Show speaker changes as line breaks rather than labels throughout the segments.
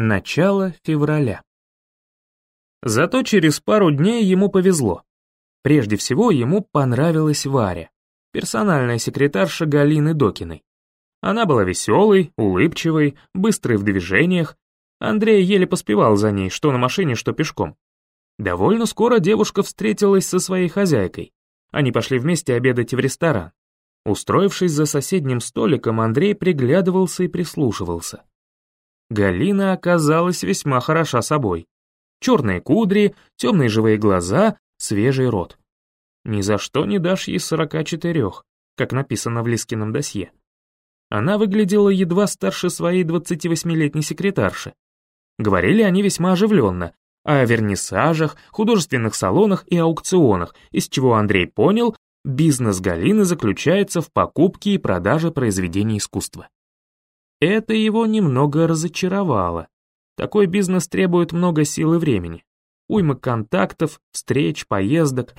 Начало февраля. Зато через пару дней ему повезло. Прежде всего, ему понравилась Варя, персональная секретарша Галины Докиной. Она была веселой, улыбчивой, быстрой в движениях. Андрей еле поспевал за ней, что на машине, что пешком. Довольно скоро девушка встретилась со своей хозяйкой. Они пошли вместе обедать в ресторан. Устроившись за соседним столиком, Андрей приглядывался и прислушивался. Галина оказалась весьма хороша собой. Черные кудри, темные живые глаза, свежий рот. Ни за что не дашь ей сорока четырех, как написано в Лискином досье. Она выглядела едва старше своей 28-летней секретарши. Говорили они весьма оживленно, о вернисажах, художественных салонах и аукционах, из чего Андрей понял, бизнес Галины заключается в покупке и продаже произведений искусства. Это его немного разочаровало. Такой бизнес требует много сил и времени. Уйма контактов, встреч, поездок.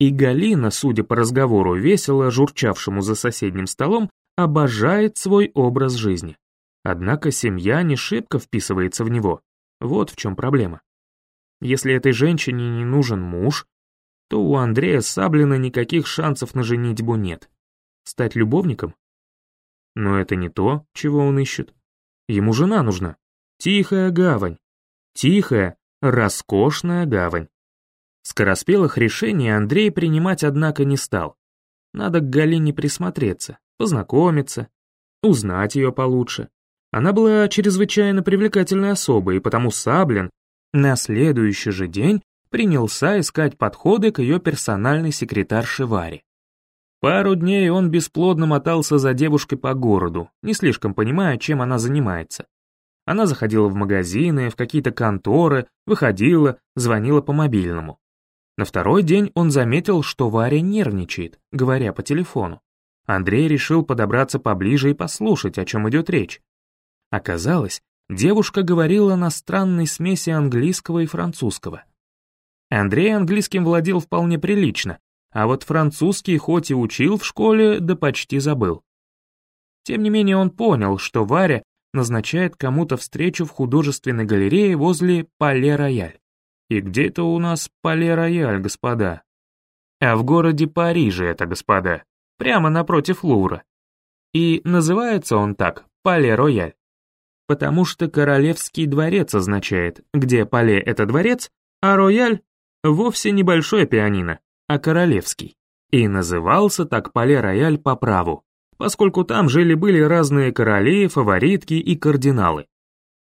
И Галина, судя по разговору, весело журчавшему за соседним столом, обожает свой образ жизни. Однако семья не шибко вписывается в него. Вот в чем проблема. Если этой женщине не нужен муж, то у Андрея Саблина никаких шансов на женитьбу нет. Стать любовником? Но это не то, чего он ищет. Ему жена нужна. Тихая гавань. Тихая, роскошная гавань. Скороспелых решений Андрей принимать, однако, не стал. Надо к Галине присмотреться, познакомиться, узнать ее получше. Она была чрезвычайно привлекательной особой, и потому Саблин на следующий же день принялся искать подходы к ее персональной секретарше Варе. Пару дней он бесплодно мотался за девушкой по городу, не слишком понимая, чем она занимается. Она заходила в магазины, в какие-то конторы, выходила, звонила по мобильному. На второй день он заметил, что Варя нервничает, говоря по телефону. Андрей решил подобраться поближе и послушать, о чем идет речь. Оказалось, девушка говорила на странной смеси английского и французского. Андрей английским владел вполне прилично, а вот французский хоть и учил в школе, да почти забыл. Тем не менее он понял, что Варя назначает кому-то встречу в художественной галерее возле Пале-Рояль. И где это у нас Пале-Рояль, господа? А в городе Париже это, господа, прямо напротив Лувра. И называется он так, Пале-Рояль. Потому что Королевский дворец означает, где Пале — это дворец, а Рояль — вовсе небольшое пианино, а королевский. И назывался так Пале-Рояль по праву, поскольку там жили-были разные короли, фаворитки и кардиналы.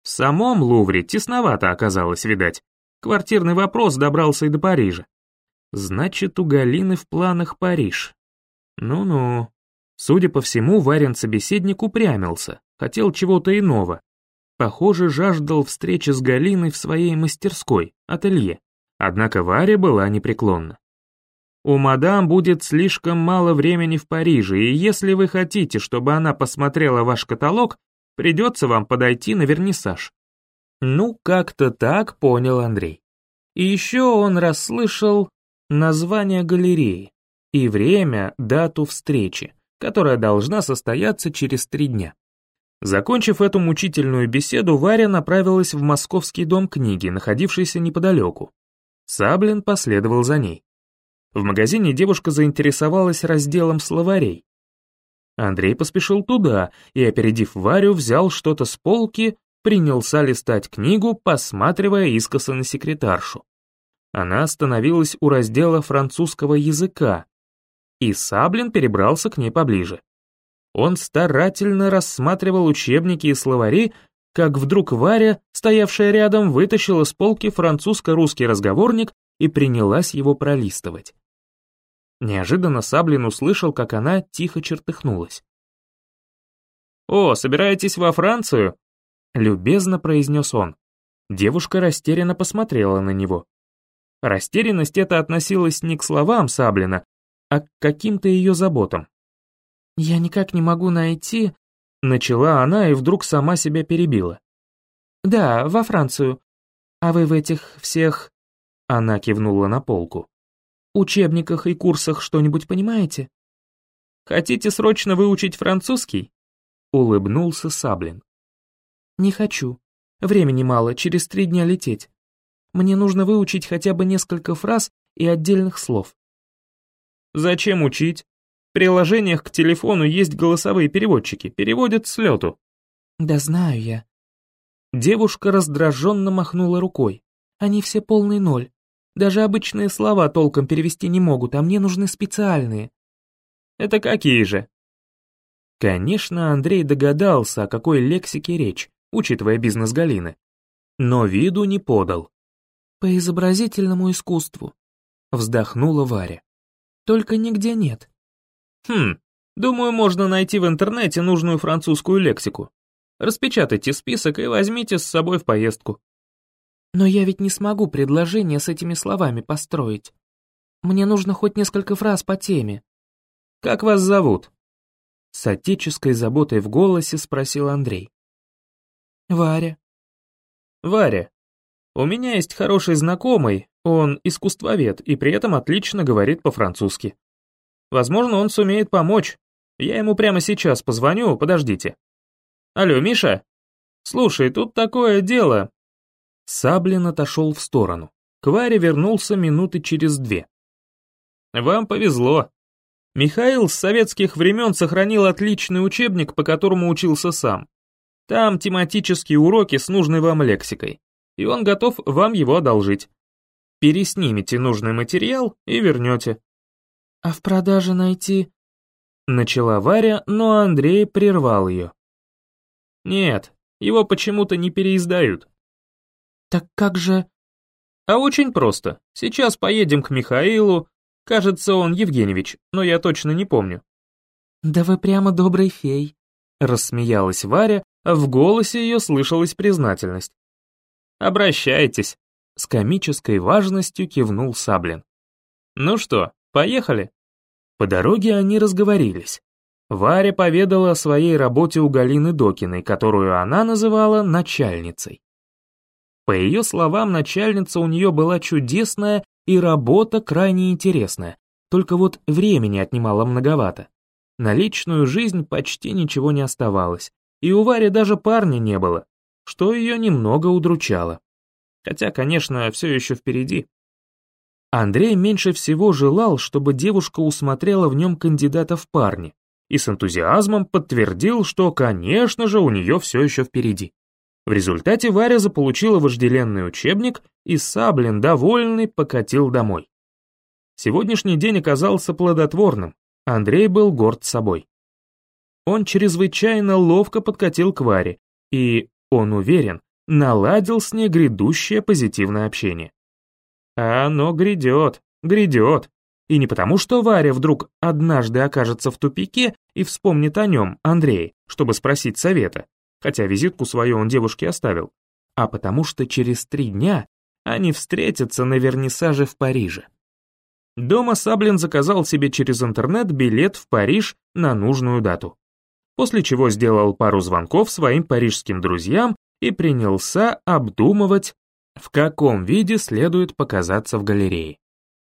В самом Лувре тесновато оказалось, видать. Квартирный вопрос добрался и до Парижа. Значит, у Галины в планах Париж. Ну-ну. Судя по всему, Варин собеседник упрямился, хотел чего-то иного. Похоже, жаждал встречи с Галиной в своей мастерской, ателье. Однако Варя была непреклонна. У мадам будет слишком мало времени в Париже, и если вы хотите, чтобы она посмотрела ваш каталог, придется вам подойти на вернисаж». Ну, как-то так понял Андрей. И еще он расслышал название галереи и время, дату встречи, которая должна состояться через три дня. Закончив эту мучительную беседу, Варя направилась в Московский дом книги, находившийся неподалеку. Саблин последовал за ней. В магазине девушка заинтересовалась разделом словарей. Андрей поспешил туда и, опередив Варю, взял что-то с полки, принялся листать книгу, посматривая искоса на секретаршу. Она остановилась у раздела французского языка, и Саблин перебрался к ней поближе. Он старательно рассматривал учебники и словари, как вдруг Варя, стоявшая рядом, вытащила с полки французско-русский разговорник и принялась его пролистывать. Неожиданно Саблин услышал, как она тихо чертыхнулась. «О, собираетесь во Францию?» — любезно произнес он. Девушка растерянно посмотрела на него. Растерянность эта относилась не к словам Саблина, а к каким-то ее заботам. «Я никак не могу найти...» Начала она и вдруг сама себя перебила. «Да, во Францию. А вы в этих всех...» Она кивнула на полку учебниках и курсах что-нибудь понимаете?» «Хотите срочно выучить французский?» — улыбнулся Саблин. «Не хочу», Времени мало, через три дня лететь. Мне нужно выучить хотя бы несколько фраз и отдельных слов. Зачем учить? В приложениях к телефону есть голосовые переводчики, переводят с лету. Да знаю я. Девушка раздраженно махнула рукой. Они все полный ноль. Даже обычные слова толком перевести не могут, а мне нужны специальные. Это какие же? Конечно, Андрей догадался, о какой лексике речь, учитывая бизнес Галины. Но виду не подал. По изобразительному искусству. Вздохнула Варя. Только нигде нет. Хм, думаю, можно найти в интернете нужную французскую лексику. Распечатайте список и возьмите с собой в поездку. Но я ведь не смогу предложение с этими словами построить. Мне нужно хоть несколько фраз по теме. Как вас зовут? С отеческой заботой в голосе спросил Андрей. Варя. Варя. У меня есть хороший знакомый, он искусствовед и при этом отлично говорит по-французски. Возможно, он сумеет помочь. Я ему прямо сейчас позвоню, подождите. Алло, Миша? Слушай, тут такое дело. Саблин отошел в сторону. К Варе вернулся минуты через две. Вам повезло. Михаил с советских времен сохранил отличный учебник, по которому учился сам. Там тематические уроки с нужной вам лексикой, и он готов вам его одолжить. Переснимите нужный материал и вернете. «А в продаже найти...» Начала Варя, но Андрей прервал ее. «Нет, его почему-то не переиздают». «Так как же...» «А очень просто. Сейчас поедем к Михаилу. Кажется, он Евгеньевич, но я точно не помню». «Да вы прямо добрый фей», — рассмеялась Варя, а в голосе ее слышалась признательность. «Обращайтесь», — с комической важностью кивнул Саблин. «Ну что, поехали?» По дороге они разговорились. Варя поведала о своей работе у Галины Докиной, которую она называла начальницей. По ее словам, начальница у нее была чудесная и работа крайне интересная, только вот времени отнимала многовато. На личную жизнь почти ничего не оставалось, и у Вари даже парня не было, что ее немного удручало. Хотя, конечно, все еще впереди. Андрей меньше всего желал, чтобы девушка усмотрела в нем кандидата в парни, и с энтузиазмом подтвердил, что, конечно же, у нее все еще впереди. В результате Варя заполучила вожделенный учебник, и Саблин, довольный, покатил домой. Сегодняшний день оказался плодотворным, Андрей был горд собой. Он чрезвычайно ловко подкатил к Варе, и, он уверен, наладил с ней грядущее позитивное общение. А оно грядет, грядет. И не потому, что Варя вдруг однажды окажется в тупике и вспомнит о нем, Андрей, чтобы спросить совета, хотя визитку свою он девушке оставил, а потому что через три дня они встретятся на вернисаже в Париже. Дома Саблин заказал себе через интернет билет в Париж на нужную дату. После чего сделал пару звонков своим парижским друзьям и принялся обдумывать, в каком виде следует показаться в галерее.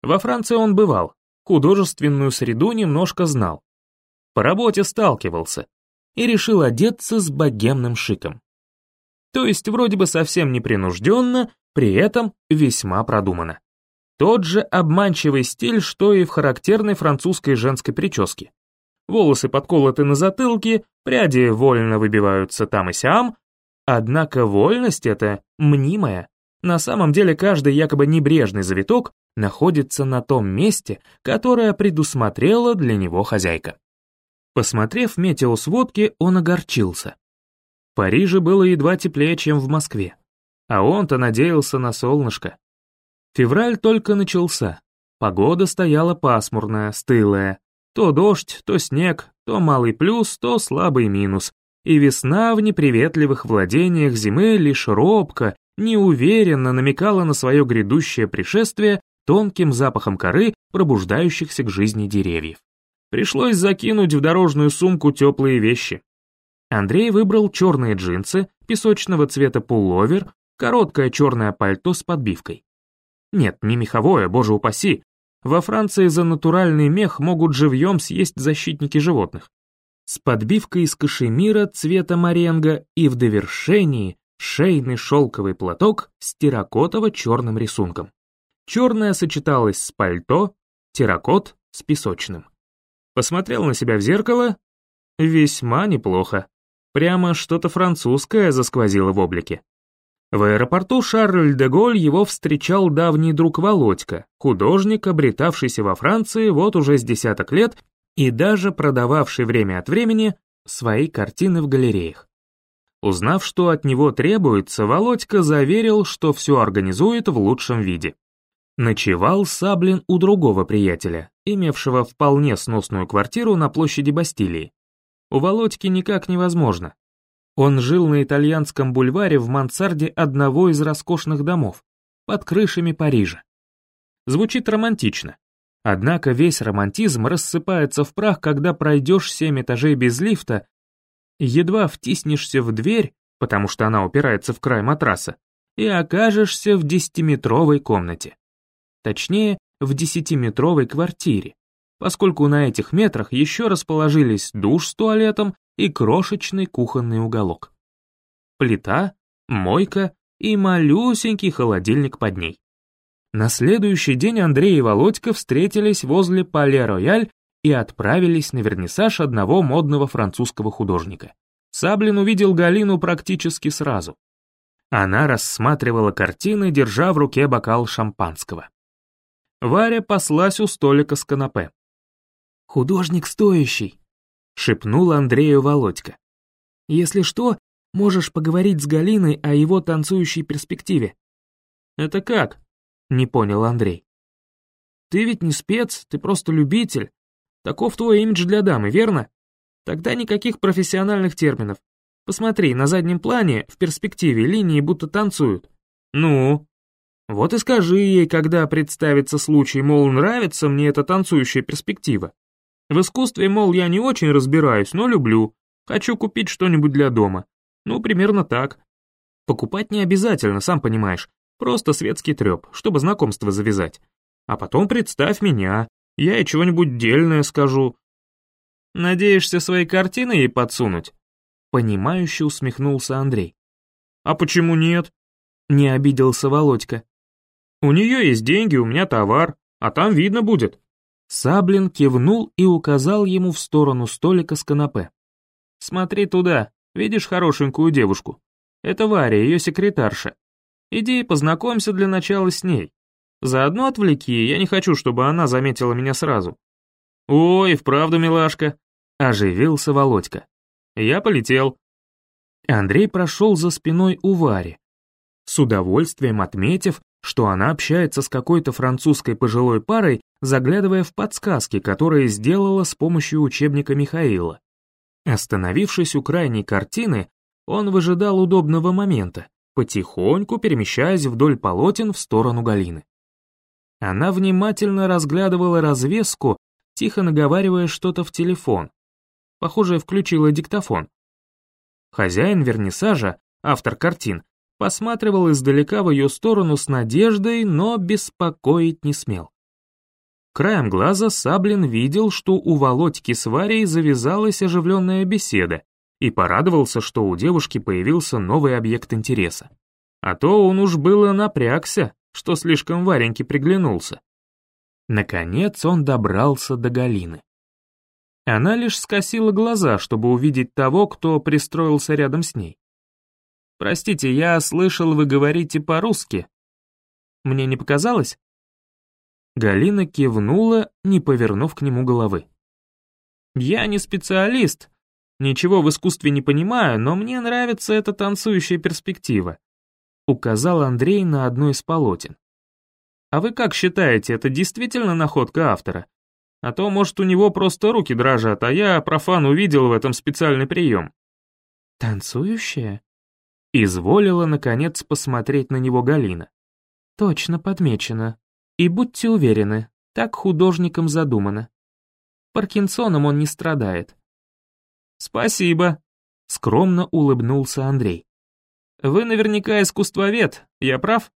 Во Франции он бывал, художественную среду немножко знал. По работе сталкивался и решил одеться с богемным шиком. То есть вроде бы совсем непринужденно, при этом весьма продуманно. Тот же обманчивый стиль, что и в характерной французской женской прическе. Волосы подколоты на затылке, пряди вольно выбиваются там и сям, однако вольность эта мнимая. На самом деле каждый якобы небрежный завиток находится на том месте, которое предусмотрела для него хозяйка. Посмотрев метеосводки, он огорчился. В Париже было едва теплее, чем в Москве. А он-то надеялся на солнышко. Февраль только начался. Погода стояла пасмурная, стылая. То дождь, то снег, то малый плюс, то слабый минус. И весна в неприветливых владениях зимы лишь робко, неуверенно намекала на свое грядущее пришествие тонким запахом коры, пробуждающихся к жизни деревьев. Пришлось закинуть в дорожную сумку теплые вещи. Андрей выбрал черные джинсы, песочного цвета пуловер, короткое черное пальто с подбивкой. Нет, не меховое, боже упаси. Во Франции за натуральный мех могут живьем съесть защитники животных. С подбивкой из кашемира цвета моренго и в довершении шейный шелковый платок с терракотово-черным рисунком. Черное сочеталось с пальто, терракот с песочным. Посмотрел на себя в зеркало. Весьма неплохо. Прямо что-то французское засквозило в облике. В аэропорту Шарль де Голь его встречал давний друг Володька, художник, обретавшийся во Франции вот уже с десяток лет и даже продававший время от времени свои картины в галереях. Узнав, что от него требуется, Володька заверил, что все организует в лучшем виде. Ночевал Саблин у другого приятеля, имевшего вполне сносную квартиру на площади Бастилии. У Володьки никак невозможно. Он жил на итальянском бульваре в мансарде одного из роскошных домов, под крышами Парижа. Звучит романтично. Однако весь романтизм рассыпается в прах, когда пройдешь семь этажей без лифта, едва втиснешься в дверь, потому что она упирается в край матраса, и окажешься в десятиметровой комнате. Точнее, в десятиметровой квартире, поскольку на этих метрах еще расположились душ с туалетом и крошечный кухонный уголок. Плита, мойка и малюсенький холодильник под ней. На следующий день Андрей и Володька встретились возле Пале-Рояль и отправились на вернисаж одного модного французского художника. Саблин увидел Галину практически сразу. Она рассматривала картины, держа в руке бокал шампанского. Варя паслась у столика с канапе. «Художник стоящий», — шепнул Андрею Володька. «Если что, можешь поговорить с Галиной о его танцующей перспективе». «Это как?» — не понял Андрей. «Ты ведь не спец, ты просто любитель. Таков твой имидж для дамы, верно? Тогда никаких профессиональных терминов. Посмотри, на заднем плане, в перспективе, линии будто танцуют. Ну, вот и скажи ей, когда представится случай, мол, нравится мне эта танцующая перспектива. В искусстве, мол, я не очень разбираюсь, но люблю. Хочу купить что-нибудь для дома. Ну, примерно так. Покупать не обязательно, сам понимаешь. Просто светский треп, чтобы знакомство завязать. А потом представь меня. Я ей чего-нибудь дельное скажу. Надеешься свои картины ей подсунуть? Понимающе усмехнулся Андрей. А почему нет? Не обиделся Володька. У нее есть деньги, у меня товар, а там видно будет». Саблин кивнул и указал ему в сторону столика с канапе. «Смотри туда, видишь хорошенькую девушку? Это Варя, ее секретарша. Иди познакомься для начала с ней. Заодно отвлеки, я не хочу, чтобы она заметила меня сразу». «Ой, вправду, милашка», — оживился Володька. «Я полетел». Андрей прошел за спиной у Вари, с удовольствием отметив, что она общается с какой-то французской пожилой парой, заглядывая в подсказки, которые сделала с помощью учебника Михаила. Остановившись у крайней картины, он выжидал удобного момента, потихоньку перемещаясь вдоль полотен в сторону Галины. Она внимательно разглядывала развеску, тихо наговаривая что-то в телефон. Похоже, включила диктофон. Хозяин вернисажа, автор картин, посматривал издалека в ее сторону с надеждой, но беспокоить не смел. Краем глаза Саблин видел, что у Володьки с Варей завязалась оживленная беседа, и порадовался, что у девушки появился новый объект интереса. А то он уж было напрягся, что слишком Вареньке приглянулся. Наконец он добрался до Галины. Она лишь скосила глаза, чтобы увидеть того, кто пристроился рядом с ней. Простите, я слышал, вы говорите по-русски. Мне не показалось?» Галина кивнула, не повернув к нему головы. «Я не специалист, ничего в искусстве не понимаю, но мне нравится эта танцующая перспектива», указал Андрей на одно из полотен. «А вы как считаете, это действительно находка автора? А то, может, у него просто руки дрожат, а я, профан, увидел в этом специальный прием». «Танцующая?» Изволила, наконец, посмотреть на него Галина. Точно подмечено. И будьте уверены, так художником задумано. Паркинсоном он не страдает. Спасибо, скромно улыбнулся Андрей. Вы наверняка искусствовед, я прав?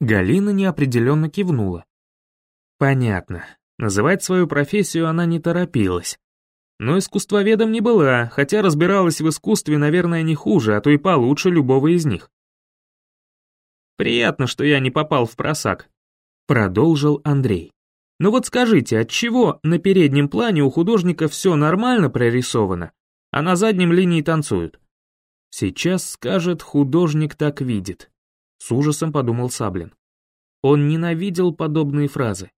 Галина неопределенно кивнула. Понятно. Называть свою профессию она не торопилась. Но искусствоведом не была, хотя разбиралась в искусстве, наверное, не хуже, а то и получше любого из них. «Приятно, что я не попал в просак», — продолжил Андрей. «Но вот скажите, отчего на переднем плане у художника все нормально прорисовано, а на заднем линии танцуют?» «Сейчас, скажет, художник так видит», — с ужасом подумал Саблин. Он ненавидел подобные фразы.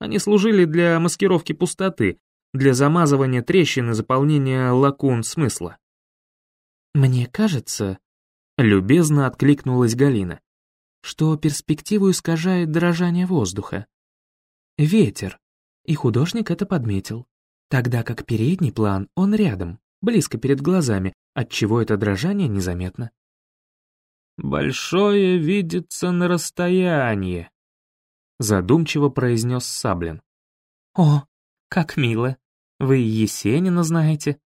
Они служили для маскировки пустоты, для замазывания трещин и заполнения лакун смысла. «Мне кажется», — любезно откликнулась Галина, что перспективу искажает дрожание воздуха. Ветер, и художник это подметил, тогда как передний план он рядом, близко перед глазами, отчего это дрожание незаметно. «Большое видится на расстоянии», — задумчиво произнес Саблин. «О, как мило!» Вы Есенина знаете?»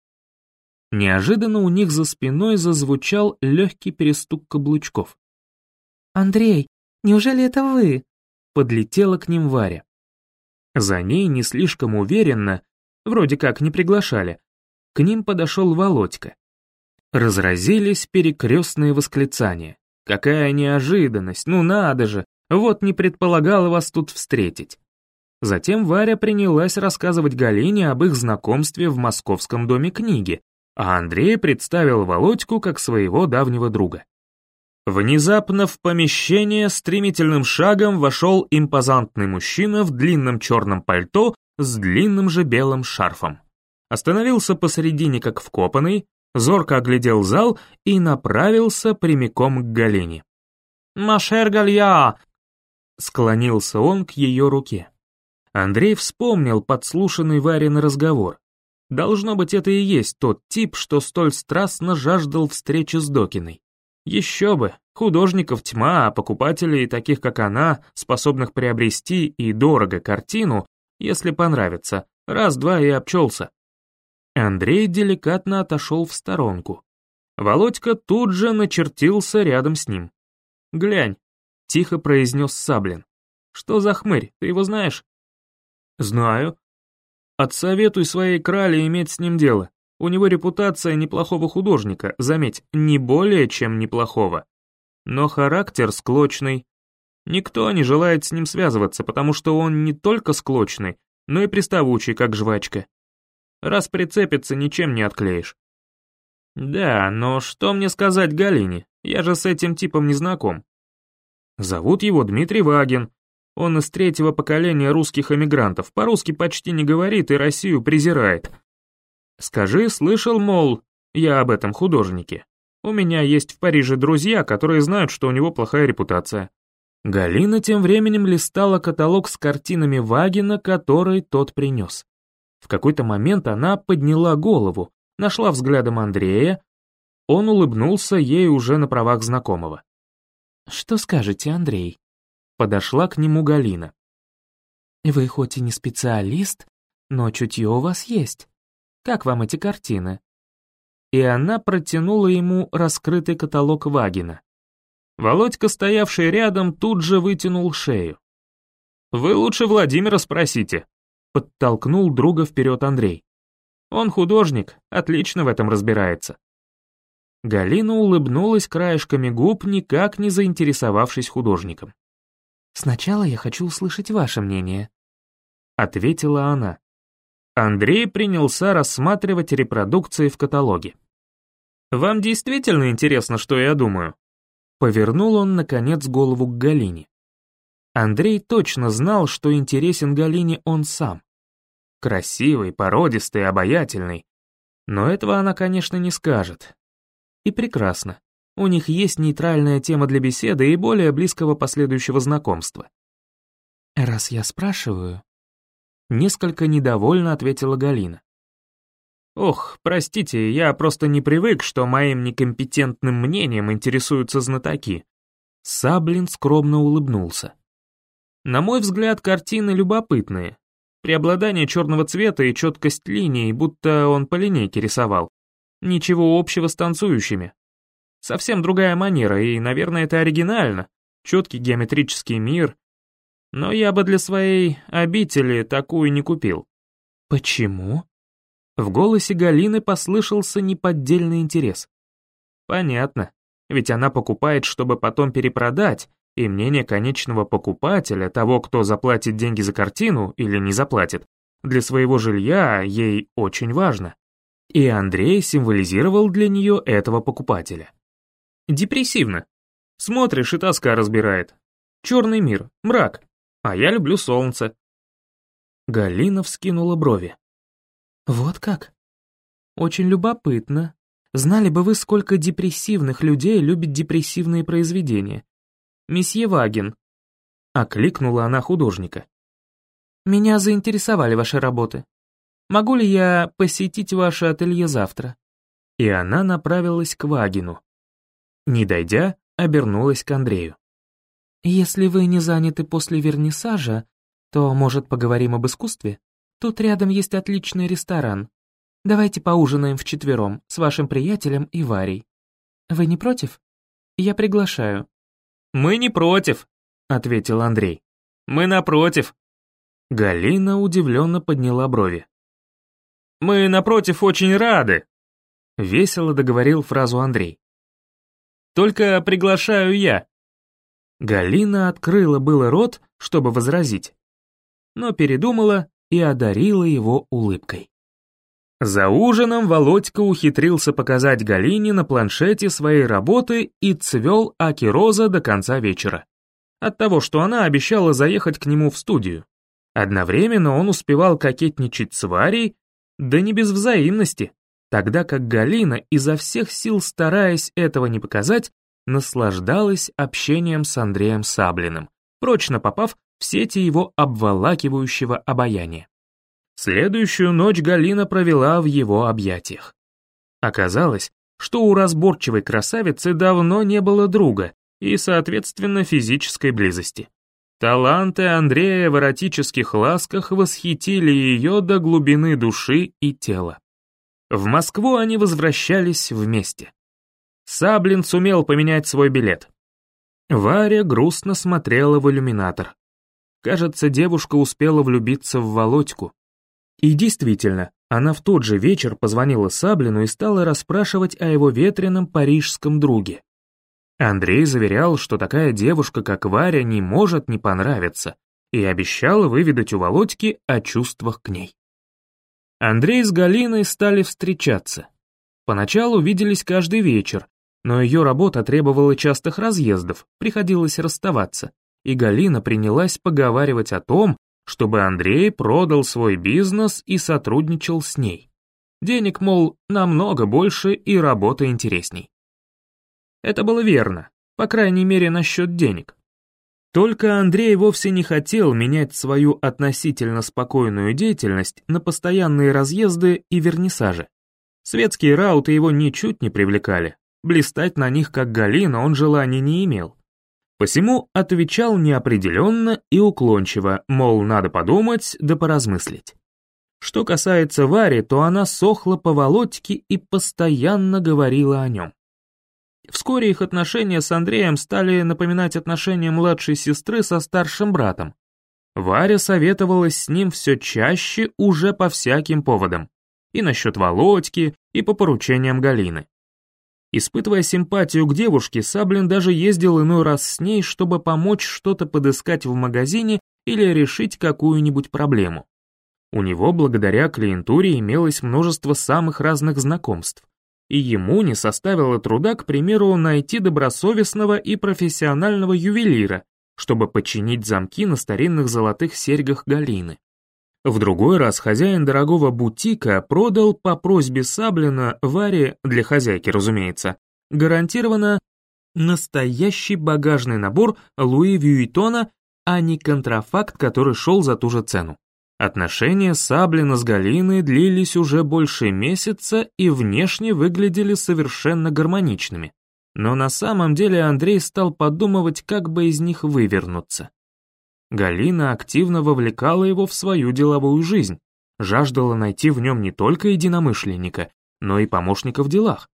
Неожиданно у них за спиной зазвучал легкий перестук каблучков. «Андрей, неужели это вы?» Подлетела к ним Варя. За ней не слишком уверенно, вроде как не приглашали, к ним подошел Володька. Разразились перекрестные восклицания. «Какая неожиданность, ну надо же, вот не предполагала вас тут встретить». Затем Варя принялась рассказывать Галине об их знакомстве в Московском доме книги, а Андрей представил Володьку как своего давнего друга. Внезапно в помещение стремительным шагом вошел импозантный мужчина в длинном черном пальто с длинным же белым шарфом. Остановился посередине как вкопанный, зорко оглядел зал и направился прямиком к Галине. «Машер Галья!» Склонился он к ее руке. Андрей вспомнил подслушанный Варин разговор. Должно быть, это и есть тот тип, что столь страстно жаждал встречи с Докиной. Еще бы, художников тьма, а покупателей, таких как она, способных приобрести и дорого картину, если понравится, раз-два и обчелся. Андрей деликатно отошел в сторонку. Володька тут же начертился рядом с ним. «Глянь», — тихо произнес Саблин. «Что за хмырь, ты его знаешь?» «Знаю. Отсоветуй своей крале иметь с ним дело. У него репутация неплохого художника, заметь, не более чем неплохого. Но характер склочный. Никто не желает с ним связываться, потому что он не только склочный, но и приставучий, как жвачка. Раз прицепится, ничем не отклеишь. Да, но что мне сказать Галине? Я же с этим типом не знаком. Зовут его Дмитрий Вагин, он из третьего поколения русских эмигрантов, по-русски почти не говорит и Россию презирает. Скажи, слышал, мол, я об этом художнике. У меня есть в Париже друзья, которые знают, что у него плохая репутация. Галина тем временем листала каталог с картинами Вагина, который тот принес. В какой-то момент она подняла голову, нашла взглядом Андрея, он улыбнулся ей уже на правах знакомого. «Что скажете, Андрей?» Подошла к нему Галина. «Вы хоть и не специалист, но чутье у вас есть. Как вам эти картины?» И она протянула ему раскрытый каталог Вагина. Володька, стоявший рядом, тут же вытянул шею. «Вы лучше Владимира спросите», — подтолкнул друга вперед Андрей. «Он художник, отлично в этом разбирается». Галина улыбнулась краешками губ, никак не заинтересовавшись художником. «Сначала я хочу услышать ваше мнение», — ответила она. Андрей принялся рассматривать репродукции в каталоге. «Вам действительно интересно, что я думаю?» Повернул он, наконец, голову к Галине. Андрей точно знал, что интересен Галине он сам. Красивый, породистый, обаятельный. Но этого она, конечно, не скажет. И прекрасно. У них есть нейтральная тема для беседы и более близкого последующего знакомства. «Раз я спрашиваю...» Несколько недовольно ответила Галина. «Ох, простите, я просто не привык, что моим некомпетентным мнением интересуются знатоки». Саблин скромно улыбнулся. «На мой взгляд, картины любопытные. Преобладание черного цвета и четкость линий, будто он по линейке рисовал. Ничего общего с танцующими. Совсем другая манера, и, наверное, это оригинально. Четкий геометрический мир. Но я бы для своей обители такую не купил. Почему? В голосе Галины послышался неподдельный интерес. Понятно, ведь она покупает, чтобы потом перепродать, и мнение конечного покупателя, того, кто заплатит деньги за картину или не заплатит, для своего жилья ей очень важно. И Андрей символизировал для нее этого покупателя. Депрессивно. Смотришь, и тоска разбирает. Черный мир, мрак. А я люблю солнце. Галина вскинула брови. Вот как? Очень любопытно. Знали бы вы, сколько депрессивных людей любит депрессивные произведения. Месье Вагин. Окликнула она художника. Меня заинтересовали ваши работы. Могу ли я посетить ваше ателье завтра? И она направилась к Вагину. Не дойдя, обернулась к Андрею. «Если вы не заняты после вернисажа, то, может, поговорим об искусстве? Тут рядом есть отличный ресторан. Давайте поужинаем вчетвером с вашим приятелем и Варей. Вы не против? Я приглашаю». «Мы не против», — ответил Андрей. «Мы напротив». Галина удивленно подняла брови. «Мы, напротив, очень рады», — весело договорил фразу Андрей. «Только приглашаю я». Галина открыла было рот, чтобы возразить, но передумала и одарила его улыбкой. За ужином Володька ухитрился показать Галине на планшете своей работы и цвел Аки Роза до конца вечера. От того, что она обещала заехать к нему в студию. Одновременно он успевал кокетничать с Варей, да не без взаимности, тогда как Галина, изо всех сил стараясь этого не показать, наслаждалась общением с Андреем Саблиным, прочно попав в сети его обволакивающего обаяния. Следующую ночь Галина провела в его объятиях. Оказалось, что у разборчивой красавицы давно не было друга и, соответственно, физической близости. Таланты Андрея в эротических ласках восхитили ее до глубины души и тела. В Москву они возвращались вместе. Саблин сумел поменять свой билет. Варя грустно смотрела в иллюминатор. Кажется, девушка успела влюбиться в Володьку. И действительно, она в тот же вечер позвонила Саблину и стала расспрашивать о его ветреном парижском друге. Андрей заверял, что такая девушка, как Варя, не может не понравиться, и обещал выведать у Володьки о чувствах к ней. Андрей с Галиной стали встречаться. Поначалу виделись каждый вечер, но ее работа требовала частых разъездов, приходилось расставаться, и Галина принялась поговаривать о том, чтобы Андрей продал свой бизнес и сотрудничал с ней. Денег, мол, намного больше и работа интересней. Это было верно, по крайней мере насчет денег. Только Андрей вовсе не хотел менять свою относительно спокойную деятельность на постоянные разъезды и вернисажи. Светские рауты его ничуть не привлекали, блистать на них как Галина он желания не имел. Посему отвечал неопределенно и уклончиво, мол, надо подумать да поразмыслить. Что касается Вари, то она сохла по Володьке и постоянно говорила о нем. Вскоре их отношения с Андреем стали напоминать отношения младшей сестры со старшим братом. Варя советовалась с ним все чаще уже по всяким поводам. И насчет Володьки, и по поручениям Галины. Испытывая симпатию к девушке, Саблин даже ездил иной раз с ней, чтобы помочь что-то подыскать в магазине или решить какую-нибудь проблему. У него благодаря клиентуре имелось множество самых разных знакомств и ему не составило труда, к примеру, найти добросовестного и профессионального ювелира, чтобы починить замки на старинных золотых серьгах Галины. В другой раз хозяин дорогого бутика продал по просьбе Саблина Варе, для хозяйки, разумеется, гарантированно настоящий багажный набор Луи Вьюитона, а не контрафакт, который шел за ту же цену. Отношения Саблина с Галиной длились уже больше месяца и внешне выглядели совершенно гармоничными. Но на самом деле Андрей стал подумывать, как бы из них вывернуться. Галина активно вовлекала его в свою деловую жизнь, жаждала найти в нем не только единомышленника, но и помощника в делах.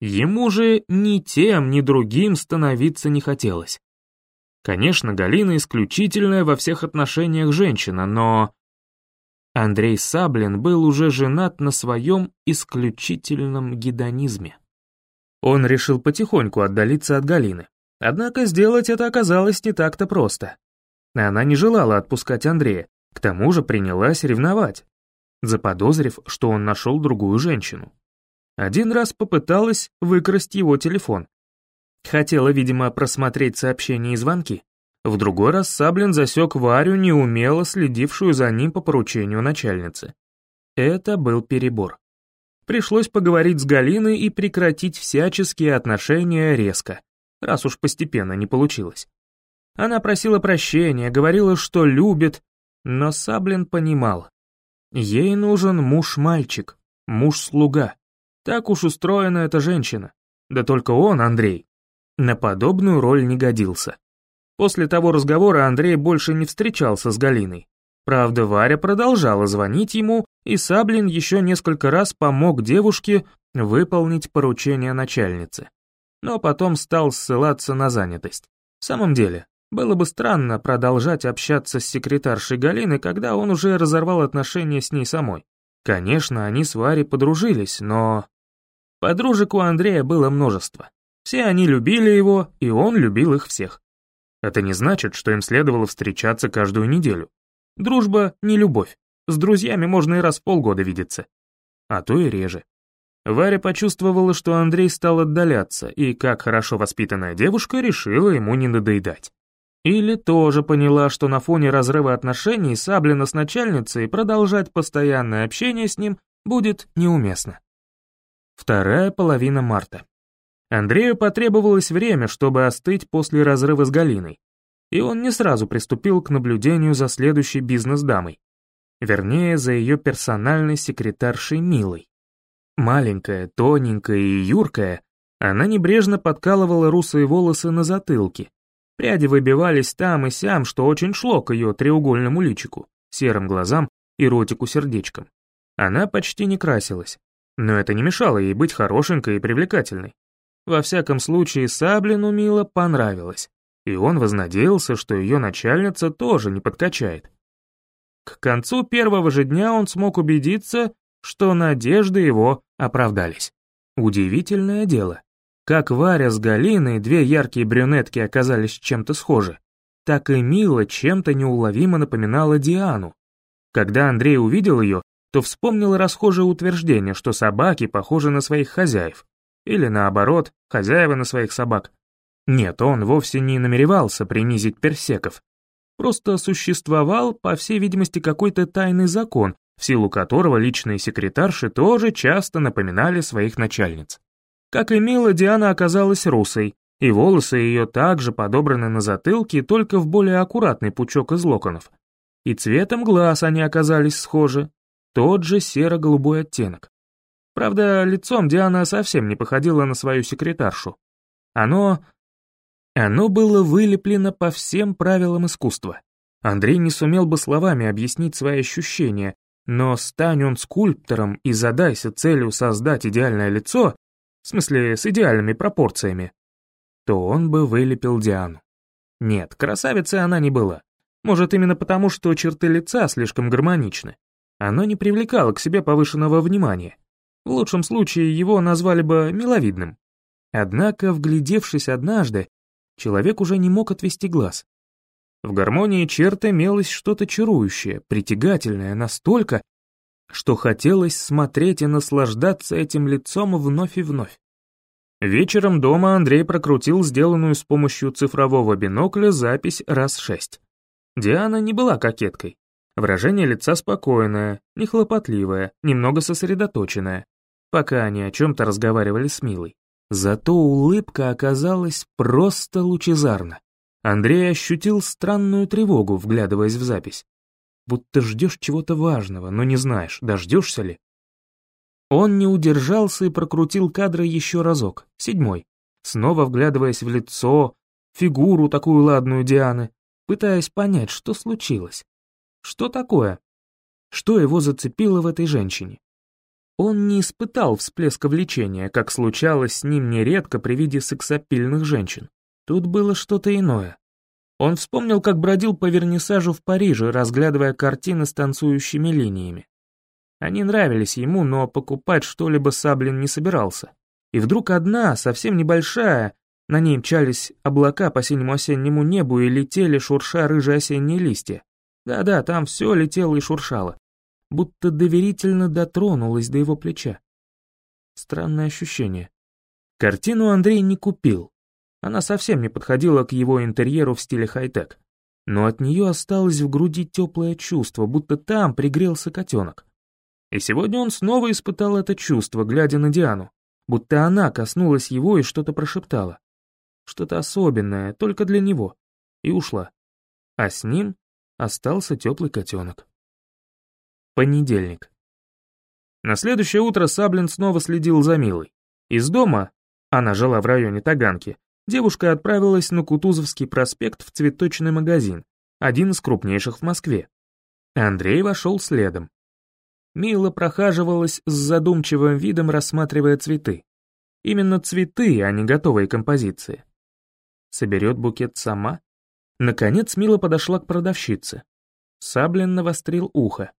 Ему же ни тем, ни другим становиться не хотелось. Конечно, Галина исключительная во всех отношениях женщина, но... Андрей Саблин был уже женат на своем исключительном гедонизме. Он решил потихоньку отдалиться от Галины. Однако сделать это оказалось не так-то просто. Она не желала отпускать Андрея, к тому же принялась ревновать, заподозрив, что он нашел другую женщину. Один раз попыталась выкрасть его телефон. Хотела, видимо, просмотреть сообщения и звонки. В другой раз Саблин засек Варю, неумело следившую за ним по поручению начальницы. Это был перебор. Пришлось поговорить с Галиной и прекратить всяческие отношения резко, раз уж постепенно не получилось. Она просила прощения, говорила, что любит, но Саблин понимал. Ей нужен муж-мальчик, муж-слуга. Так уж устроена эта женщина. Да только он, Андрей, на подобную роль не годился. После того разговора Андрей больше не встречался с Галиной. Правда, Варя продолжала звонить ему и Саблин еще несколько раз помог девушке выполнить поручение начальницы. Но потом стал ссылаться на занятость. В самом деле, было бы странно продолжать общаться с секретаршей Галины, когда он уже разорвал отношения с ней самой. Конечно, они с Варей подружились, но... Подружек у Андрея было множество. Все они любили его, и он любил их всех. Это не значит, что им следовало встречаться каждую неделю. Дружба — не любовь. С друзьями можно и раз в полгода видеться. А то и реже. Варя почувствовала, что Андрей стал отдаляться, и, как хорошо воспитанная девушка, решила ему не надоедать. Или тоже поняла, что на фоне разрыва отношений Саблина с начальницей продолжать постоянное общение с ним будет неуместно. Вторая половина марта. Андрею потребовалось время, чтобы остыть после разрыва с Галиной, и он не сразу приступил к наблюдению за следующей бизнес-дамой. Вернее, за ее персональной секретаршей Милой. Маленькая, тоненькая и юркая, она небрежно подкалывала русые волосы на затылке. Пряди выбивались там и сям, что очень шло к ее треугольному личику, серым глазам и ротику сердечком. Она почти не красилась, но это не мешало ей быть хорошенькой и привлекательной. Во всяком случае, Саблину Мила понравилось, и он вознадеялся, что ее начальница тоже не подкачает. К концу первого же дня он смог убедиться, что надежды его оправдались. Удивительное дело. Как Варя с Галиной, две яркие брюнетки оказались чем-то схожи, так и Мила чем-то неуловимо напоминала Диану. Когда Андрей увидел ее, то вспомнил расхожее утверждение, что собаки похожи на своих хозяев, или наоборот, хозяева на своих собак. Нет, он вовсе не намеревался принизить персеков, Просто существовал, по всей видимости, какой-то тайный закон, в силу которого личные секретарши тоже часто напоминали своих начальниц. Как и Мила, Диана оказалась русой, и волосы ее также подобраны на затылке, только в более аккуратный пучок из локонов. И цветом глаз они оказались схожи, тот же серо-голубой оттенок. Правда, лицом Диана совсем не походила на свою секретаршу. Оно оно было вылеплено по всем правилам искусства. Андрей не сумел бы словами объяснить свои ощущения, но стань он скульптором и задайся целью создать идеальное лицо, в смысле с идеальными пропорциями, то он бы вылепил Диану. Нет, красавицей она не была. Может, именно потому, что черты лица слишком гармоничны. Оно не привлекало к себе повышенного внимания. В лучшем случае его назвали бы миловидным. Однако, вглядевшись однажды, человек уже не мог отвести глаз. В гармонии черт имелось что-то чарующее, притягательное настолько, что хотелось смотреть и наслаждаться этим лицом вновь и вновь. Вечером дома Андрей прокрутил сделанную с помощью цифрового бинокля запись раз шесть. Диана не была кокеткой. Выражение лица спокойное, нехлопотливое, немного сосредоточенное, пока они о чем-то разговаривали с Милой. Зато улыбка оказалась просто лучезарна. Андрей ощутил странную тревогу, вглядываясь в запись. Будто ждешь чего-то важного, но не знаешь, дождешься ли. Он не удержался и прокрутил кадры еще разок, седьмой, снова вглядываясь в лицо, фигуру такую ладную Дианы, пытаясь понять, что случилось. Что такое? Что его зацепило в этой женщине? Он не испытал всплеска влечения, как случалось с ним нередко при виде сексапильных женщин. Тут было что-то иное. Он вспомнил, как бродил по вернисажу в Париже, разглядывая картины с танцующими линиями. Они нравились ему, но покупать что-либо Саблин не собирался. И вдруг одна, совсем небольшая, на ней мчались облака по синему осеннему небу и летели, шурша рыжие осенние листья. Да-да, там все летело и шуршало, будто доверительно дотронулась до его плеча. Странное ощущение. Картину Андрей не купил, она совсем не подходила к его интерьеру в стиле хай-тек. Но от нее осталось в груди теплое чувство, будто там пригрелся котенок. И сегодня он снова испытал это чувство, глядя на Диану, будто она коснулась его и что-то прошептала. Что-то особенное, только для него. И ушла. А с ним остался теплый котенок. Понедельник. На следующее утро Саблин снова следил за Милой. Из дома, она жила в районе Таганки, девушка отправилась на Кутузовский проспект в цветочный магазин, один из крупнейших в Москве. Андрей вошел следом. Мила прохаживалась с задумчивым видом, рассматривая цветы. Именно цветы, а не готовые композиции. Соберет букет сама? Наконец Мила подошла к продавщице. Саблин навострил ухо.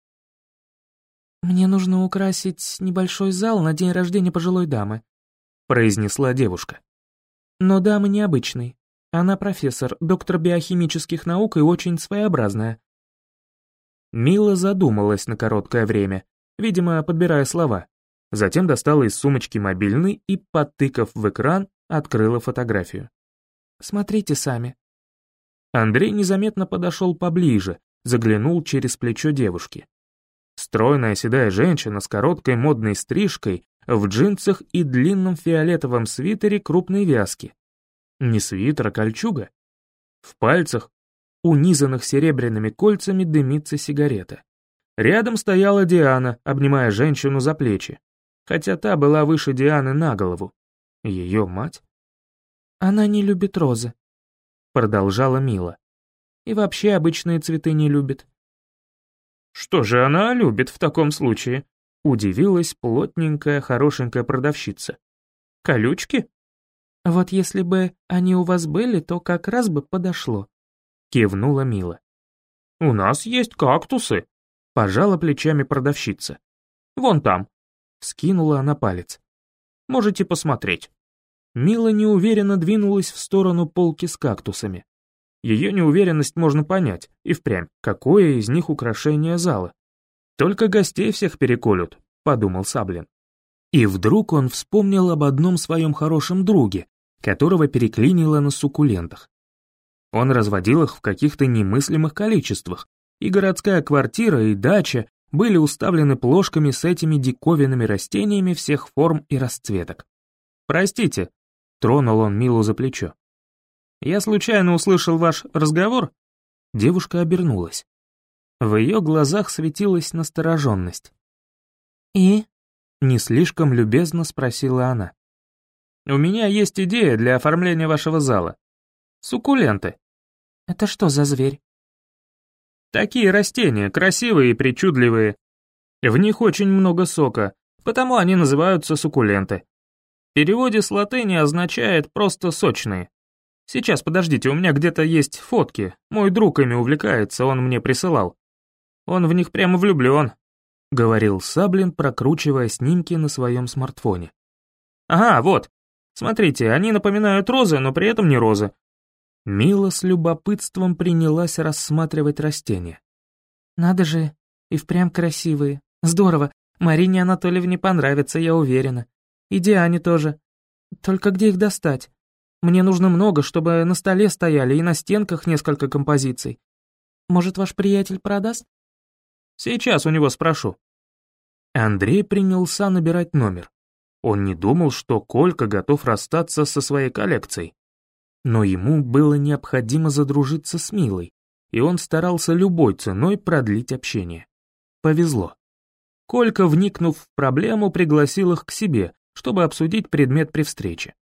«Мне нужно украсить небольшой зал на день рождения пожилой дамы», произнесла девушка. Но дама необычной. Она профессор, доктор биохимических наук и очень своеобразная.
Мила задумалась на короткое время, видимо, подбирая слова. Затем достала из сумочки мобильный и, потыкав в экран, открыла фотографию.
«Смотрите сами».
Андрей незаметно подошел поближе, заглянул через плечо девушки. Стройная седая женщина с короткой модной стрижкой в джинсах и длинном фиолетовом свитере крупной вязки. Не свитер, а кольчуга. В пальцах, унизанных серебряными кольцами, дымится сигарета. Рядом стояла Диана, обнимая женщину за плечи, хотя та была выше Дианы на голову. Ее мать?
«Она не любит розы», —
продолжала Мила.
«И вообще обычные цветы не любит».
«Что же она любит в таком случае?» Удивилась плотненькая, хорошенькая продавщица. «Колючки?»
«Вот если бы они у вас были, то как раз бы подошло», — кивнула Мила.
«У нас есть кактусы», — пожала плечами продавщица. «Вон там», — скинула она палец. «Можете посмотреть». Мила неуверенно двинулась в сторону полки с кактусами. Ее неуверенность можно понять, и впрямь, какое из них украшение зала. «Только гостей всех переколют», — подумал Саблин. И вдруг он вспомнил об одном своем хорошем друге, которого переклинило на суккулентах. Он разводил их в каких-то немыслимых количествах, и городская квартира, и дача были уставлены плошками с этими диковинными растениями всех форм и расцветок. «Простите», — тронул он Милу за плечо. «Я случайно услышал ваш разговор?» Девушка обернулась. В ее глазах светилась настороженность.
«И?»
— не слишком любезно спросила она. «У меня есть идея для оформления вашего зала. Суккуленты».
«Это что за зверь?»
«Такие растения, красивые и причудливые. В них очень много сока, потому они называются суккуленты. В переводе с латыни означает просто «сочные». Сейчас, подождите, у меня где-то есть фотки. Мой друг ими увлекается, он мне присылал. Он в них прямо влюблен», — говорил Саблин, прокручивая снимки на своем смартфоне. «Ага, вот. Смотрите, они напоминают розы, но при этом не розы». Мила с любопытством принялась рассматривать растения.
«Надо же, и впрямь красивые. Здорово. Марине Анатольевне понравится, я уверена. И Диане тоже. Только где их достать? Мне нужно много, чтобы на столе стояли и на стенках несколько композиций. Может, ваш приятель продаст?»
Сейчас у него спрошу». Андрей принялся набирать номер. Он не думал, что Колька готов расстаться со своей коллекцией. Но ему было необходимо задружиться с Милой, и он старался любой ценой продлить общение. Повезло. Колька, вникнув в проблему, пригласил их к себе, чтобы обсудить предмет при встрече.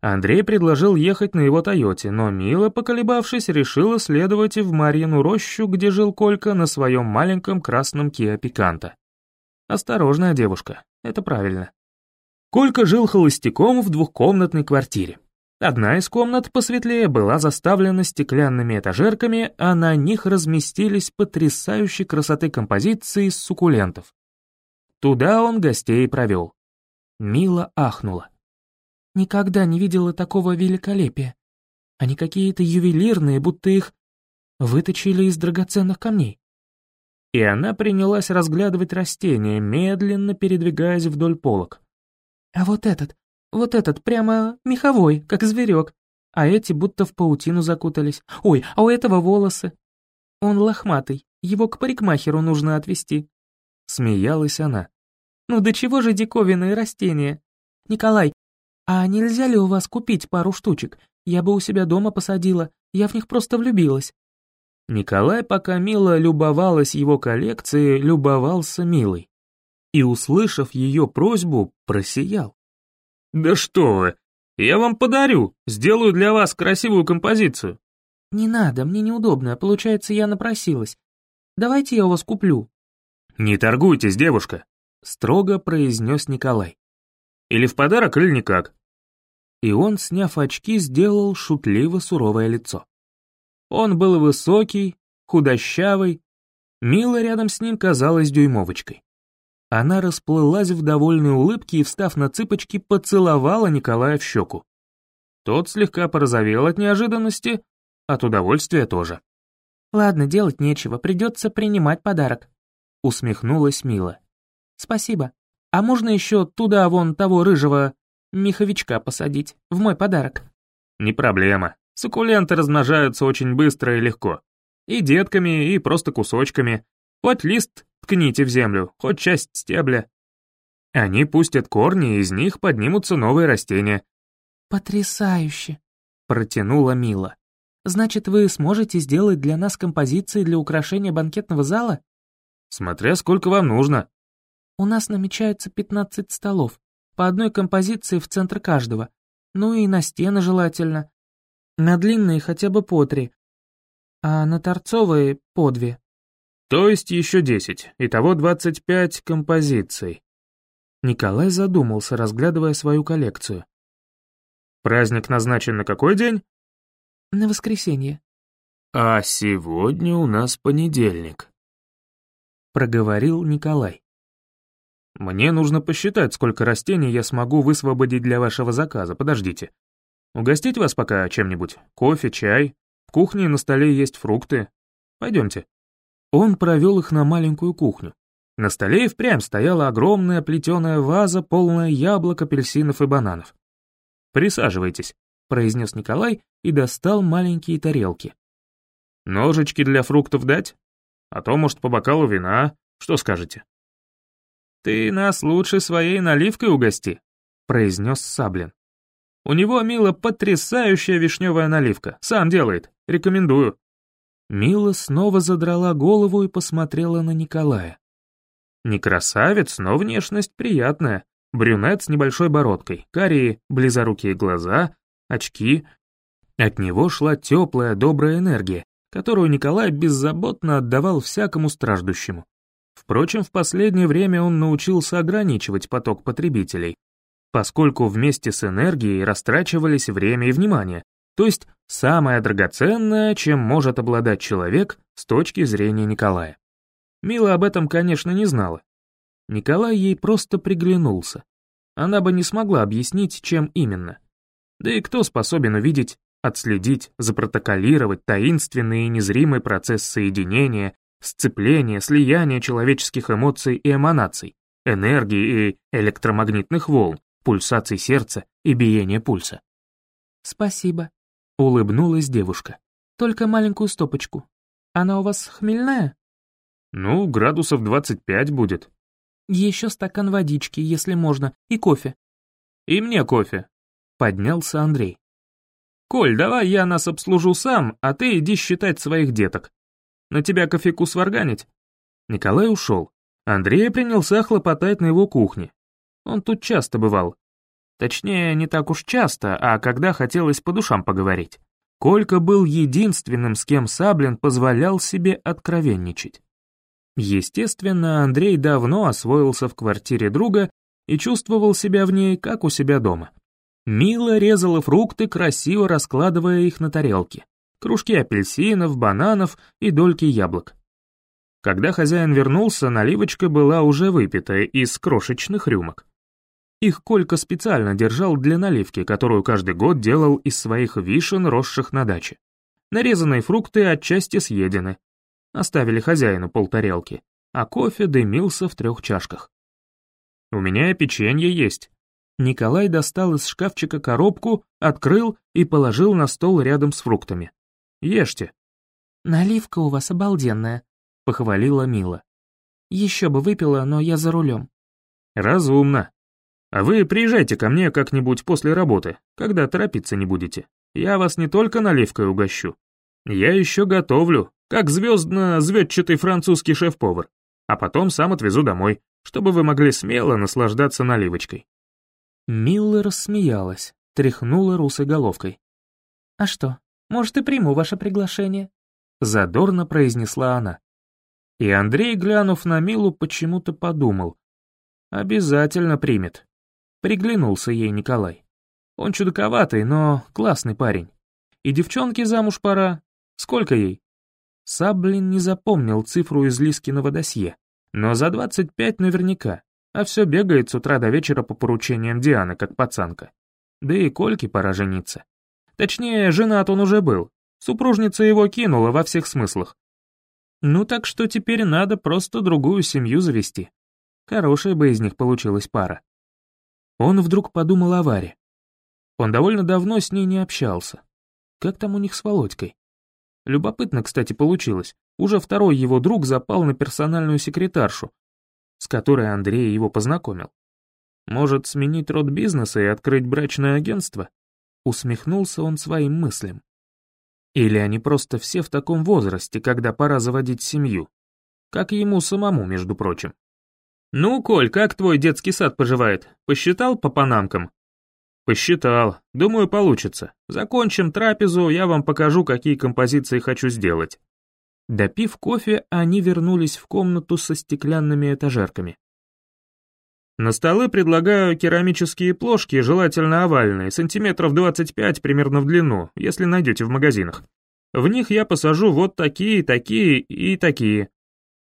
Андрей предложил ехать на его Тойоте, но Мила, поколебавшись, решила следовать в Марьину рощу, где жил Колька на своем маленьком красном Киа Пиканта. Осторожная девушка, это правильно. Колька жил холостяком в двухкомнатной квартире. Одна из комнат посветлее была заставлена стеклянными этажерками, а на них разместились потрясающей красоты композиции из суккулентов. Туда он гостей провел. Мила ахнула.
«Никогда не видела такого великолепия. Они какие-то ювелирные, будто их выточили из драгоценных камней».
И она принялась разглядывать растения, медленно передвигаясь вдоль полок.
«А вот этот, вот этот прямо меховой, как зверек. А эти будто в паутину закутались. Ой, а у этого волосы. Он лохматый, его к парикмахеру нужно отвезти. Смеялась она. Ну до чего же диковинные растения? Николай, а нельзя ли у вас купить пару штучек? Я бы у себя дома посадила, я в них просто влюбилась.
Николай, пока Мила любовалась его коллекцией, любовался Милой. И, услышав ее просьбу, просиял. «Да что вы! Я вам подарю, сделаю для вас красивую композицию».
«Не надо, мне неудобно, получается, я напросилась. Давайте я у вас куплю».
«Не торгуйтесь, девушка», — строго произнес Николай. «Или в подарок, или никак». И он, сняв очки, сделал шутливо суровое лицо. Он был высокий, худощавый, Мила рядом с ним казалась дюймовочкой. Она расплылась в довольной улыбке и, встав на цыпочки, поцеловала Николая в щеку. Тот слегка порозовел от неожиданности, от удовольствия тоже.
«Ладно, делать нечего, придется принимать подарок», — усмехнулась Мила. «Спасибо. А можно еще туда вон того рыжего меховичка посадить, в мой подарок?»
«Не проблема. Суккуленты размножаются очень быстро и легко. И детками, и просто кусочками. Хоть лист ткните в землю, хоть часть стебля. Они пустят корни, и из них поднимутся новые растения.
«Потрясающе!» — протянула Мила. «Значит, вы сможете сделать для нас композиции для украшения банкетного зала?»
«Смотря сколько вам нужно».
«У нас намечается 15 столов, по одной композиции в центр каждого. Ну и на стены желательно. На длинные хотя бы по три, а на торцовые по две».
То есть еще десять, итого двадцать пять композиций. Николай задумался, разглядывая свою коллекцию. Праздник назначен на какой день?
На воскресенье.
А сегодня у нас понедельник. Проговорил Николай. Мне нужно посчитать, сколько растений я смогу высвободить для вашего заказа. Подождите. Угостить вас пока чем-нибудь? Кофе, чай? В кухне на столе есть фрукты. Пойдемте. Он провел их на маленькую кухню. На столе и впрямь стояла огромная плетеная ваза, полная яблок, апельсинов и бананов. «Присаживайтесь», — произнес Николай и достал маленькие тарелки. «Ножички для фруктов дать? А то, может, по бокалу вина? Что скажете?» «Ты нас лучше своей наливкой угости», — произнес Саблин. «У него, Мила, потрясающая вишневая наливка. Сам делает. Рекомендую». Мила снова задрала голову и посмотрела на Николая. Не красавец, но внешность приятная. Брюнет с небольшой бородкой, карие, близорукие глаза, очки. От него шла теплая, добрая энергия, которую Николай беззаботно отдавал всякому страждущему. Впрочем, в последнее время он научился ограничивать поток потребителей, поскольку вместе с энергией растрачивались время и внимание, то есть самое драгоценное, чем может обладать человек с точки зрения Николая. Мила об этом, конечно, не знала. Николай ей просто приглянулся. Она бы не смогла объяснить, чем именно. Да и кто способен увидеть, отследить, запротоколировать таинственный и незримый процесс соединения, сцепления, слияния человеческих эмоций и эманаций, энергии и электромагнитных волн, пульсаций сердца и биения пульса.
«Спасибо»,
Улыбнулась девушка.
«Только маленькую стопочку. Она у вас хмельная?»
«Ну, градусов 25 будет».
«Еще стакан водички, если можно, и кофе».
«И мне кофе», — поднялся Андрей. «Коль, давай я нас обслужу сам, а ты иди считать своих деток. На тебя кофейку сварганить?» Николай ушел. Андрей принялся хлопотать на его кухне. Он тут часто бывал, Точнее, не так уж часто, а когда хотелось по душам поговорить. Колька был единственным, с кем Саблин позволял себе откровенничать. Естественно, Андрей давно освоился в квартире друга и чувствовал себя в ней, как у себя дома. Мила резала фрукты, красиво раскладывая их на тарелке. Кружки апельсинов, бананов и дольки яблок. Когда хозяин вернулся, наливочка была уже выпитая из крошечных рюмок. Их Колька специально держал для наливки, которую каждый год делал из своих вишен, росших на даче. Нарезанные фрукты отчасти съедены. Оставили хозяину полтарелки, а кофе дымился в трех чашках. «У меня печенье есть». Николай достал из шкафчика коробку, открыл и положил на стол рядом с фруктами. «Ешьте».
«Наливка у вас обалденная», — похвалила Мила. «Еще бы выпила, но я за рулем».
«Разумно. А вы приезжайте ко мне как-нибудь после работы, когда торопиться не будете. Я вас не только наливкой угощу. Я еще готовлю, как звездно-звездчатый французский шеф-повар, а потом сам отвезу домой, чтобы вы могли смело наслаждаться наливочкой».
Милла рассмеялась, тряхнула русой головкой. «А что, может, и приму ваше приглашение?» Задорно произнесла она.
И Андрей, глянув на Милу, почему-то подумал. «Обязательно примет». Приглянулся ей Николай. Он чудаковатый, но классный парень. И девчонке замуж пора. Сколько ей? Саблин не запомнил цифру из Лискиного досье, но за 25 наверняка, а все бегает с утра до вечера по поручениям Дианы, как пацанка. Да и Кольке пора жениться. Точнее, женат он уже был, супружница его кинула во всех смыслах. Ну так что теперь надо просто другую семью завести. Хорошая бы из них получилась пара. Он вдруг подумал о Варе. Он довольно давно с ней не общался. Как там у них с Володькой? Любопытно, кстати, получилось. Уже второй его друг запал на персональную секретаршу, с которой Андрей его познакомил. Может, сменить род бизнеса и открыть брачное агентство? Усмехнулся он своим мыслям. Или они просто все в таком возрасте, когда пора заводить семью? Как ему самому, между прочим. «Ну, Коль, как твой детский сад поживает? Посчитал по панамкам?» «Посчитал. Думаю, получится. Закончим трапезу, я вам покажу, какие композиции хочу сделать». Допив кофе, они вернулись в комнату со стеклянными этажерками. На столы предлагаю керамические плошки, желательно овальные, сантиметров 25 примерно в длину, если найдете в магазинах. В них я посажу вот такие, такие и такие.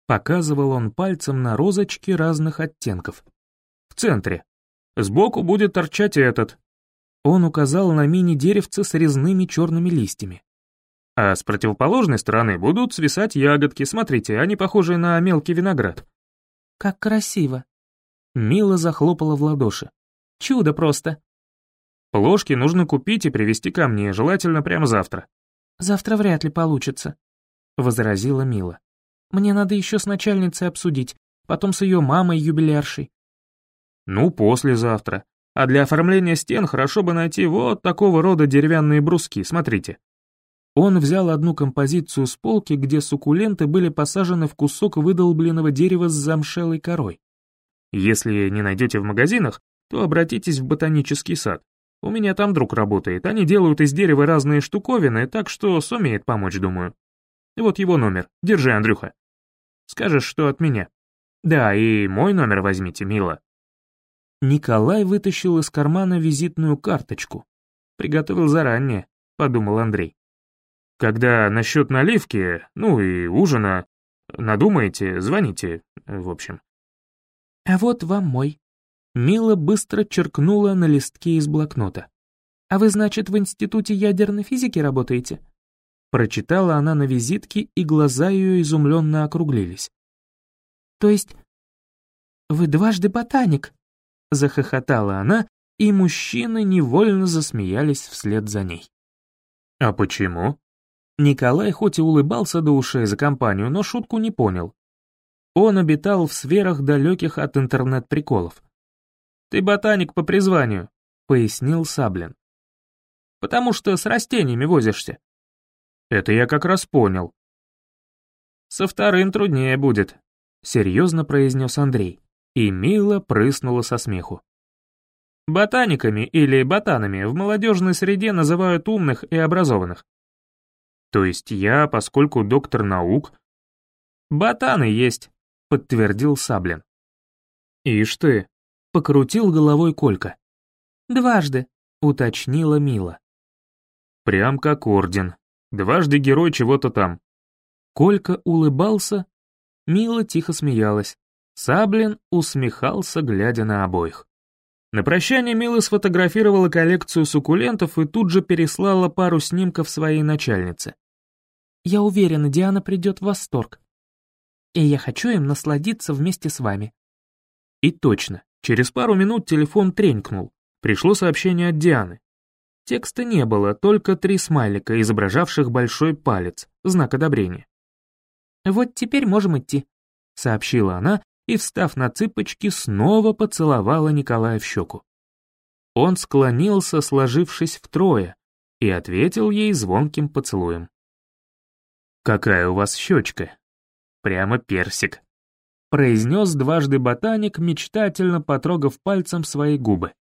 Показывал он пальцем на розочки разных оттенков. В центре. Сбоку будет торчать этот. Он указал на мини-деревце с резными черными листьями. А с противоположной стороны будут свисать ягодки, смотрите, они похожи на мелкий виноград.
«Как красиво!» Мила захлопала в ладоши. «Чудо просто!»
«Плошки нужно купить и привезти ко мне, желательно прямо завтра».
«Завтра вряд ли получится», — возразила Мила. «Мне надо еще с начальницей обсудить, потом с ее мамой-юбиляршей.
Ну, послезавтра. А для оформления стен хорошо бы найти вот такого рода деревянные бруски, смотрите. Он взял одну композицию с полки, где суккуленты были посажены в кусок выдолбленного дерева с замшелой корой. Если не найдете в магазинах, то обратитесь в ботанический сад. У меня там друг работает, они делают из дерева разные штуковины, так что сумеет помочь, думаю. Вот его номер, держи, Андрюха. Скажешь, что от меня. Да, и мой номер возьмите, мило. Николай вытащил из кармана визитную карточку. Приготовил заранее, подумал Андрей. Когда насчет наливки, ну и ужина, надумаете, звоните, в общем.
А вот вам мой. Мила быстро черкнула на листке из блокнота. «А вы, значит, в Институте ядерной физики работаете?» Прочитала она на визитке, и глаза ее изумленно округлились. «То есть вы дважды ботаник?» Захохотала она, и мужчины невольно засмеялись вслед за ней.
«А почему?»
Николай хоть и улыбался до ушей за компанию, но шутку не понял. Он обитал в сферах далеких от интернет-приколов.
«Ты ботаник по призванию», — пояснил Саблин. «Потому что с растениями возишься». «Это я как раз понял». «Со вторым труднее будет», — серьезно произнес Андрей и мило прыснула со смеху. Ботаниками или ботанами в молодежной среде называют умных и образованных. То есть я, поскольку доктор наук... Ботаны есть, подтвердил Саблин. Ишь ты, покрутил головой Колька.
Дважды, —
уточнила Мила. «Прям как орден. Дважды герой чего-то там». Колька улыбался, Мила тихо смеялась. Саблин усмехался, глядя на обоих. На прощание Мила сфотографировала коллекцию суккулентов и тут же переслала пару снимков своей начальнице.
«Я уверена, Диана придет в восторг. И я хочу им насладиться вместе с вами».
И точно, через пару минут телефон тренькнул. Пришло сообщение от Дианы. Текста не было, только три смайлика, изображавших большой палец, знак одобрения.
«Вот теперь можем идти», — сообщила она и, встав на цыпочки, снова поцеловала Николая в щеку.
Он склонился, сложившись втрое, и ответил ей звонким поцелуем. «Какая у вас щечка? Прямо персик», — произнес дважды ботаник, мечтательно потрогав пальцем свои губы.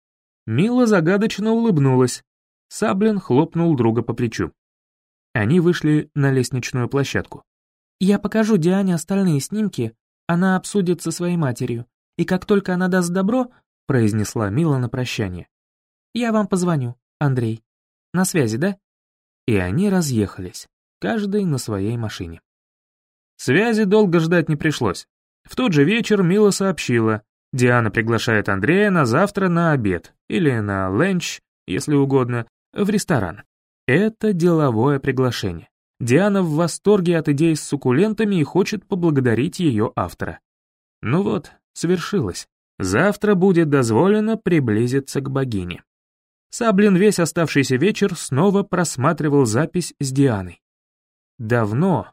Мила загадочно улыбнулась. Саблин хлопнул друга по плечу. Они вышли на лестничную площадку.
«Я покажу Диане остальные снимки, она обсудит со своей матерью, и как только она даст добро, произнесла Мила на прощание. Я вам позвоню, Андрей. На связи, да?
И они разъехались, каждый на своей машине. Связи долго ждать не пришлось. В тот же вечер Мила сообщила, Диана приглашает Андрея на завтра на обед, или на ленч, если угодно, в ресторан. Это деловое приглашение. Диана в восторге от идеи с суккулентами и хочет поблагодарить ее автора. Ну вот, свершилось. Завтра будет дозволено приблизиться к богине. Саблин весь оставшийся вечер снова просматривал запись с Дианой. Давно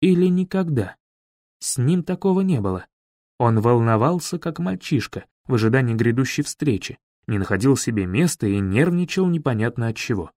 или никогда. С ним такого не было. Он волновался, как мальчишка, в ожидании грядущей встречи, не находил себе места и нервничал непонятно от чего.